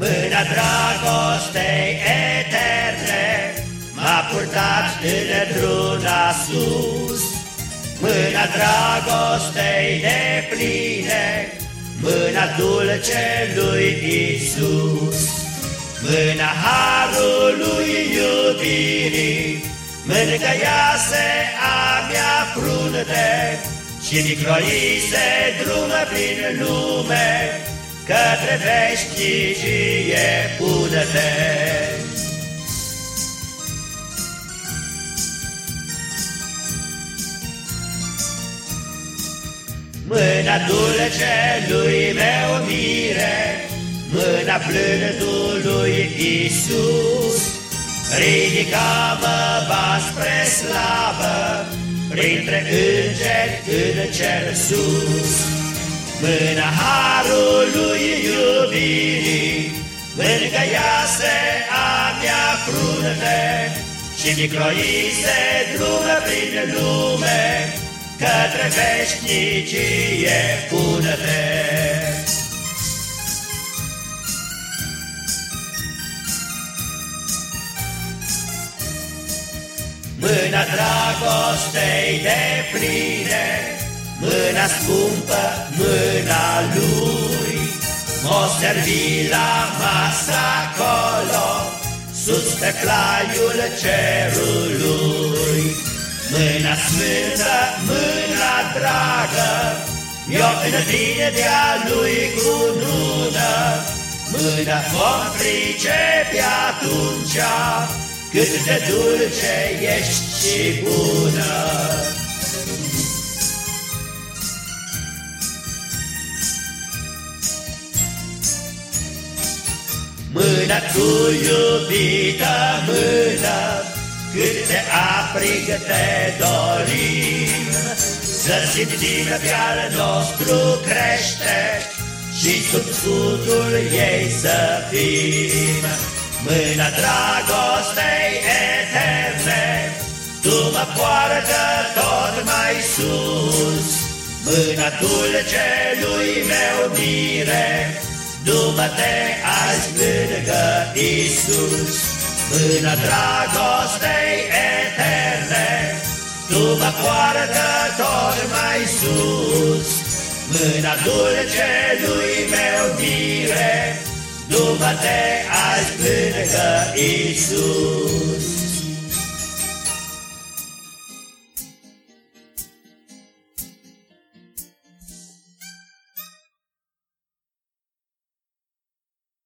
Mâna dragostei eterne M-a purtat într-una sus. Mâna dragostei de pline Mâna dulce lui Isus Mâna harului iubirii Mângăiase a mea frunte Și microise drumă prin lume Către veșnicie pune-te Mâna dulce lui meu mire Mâna plândului Iisus. Ridica-mă va spre slavă Printre îngeri în cer sus Mâna harului iubirii Mângăiase a mea frunte Și microise drumă prin lume Către veșnicie pune-te Mâna dragostei de pline Mâna scumpă, mâna lui M-o servi la masă acolo Sus pe plaiul cerului. Mâna sfântă, mâna dragă Mi-o întinde de-a lui cu nună. Mâna vom pricepe atunci Cât de dulce ești și bună Mâna tu iubită mână, cât de aprig te dorim, Să simțim pe al nostru crește și sub scutul ei să fim. Mâna dragostei eterne, tu mă poartă tot mai sus, Mâna dulce lui meu mire, Dumă-te azi lângă Iisus, Mâna dragostei eterne, Tu mă poartă tot mai sus. Mâna dulce lui meu mire, Dumă-te azi lângă Iisus.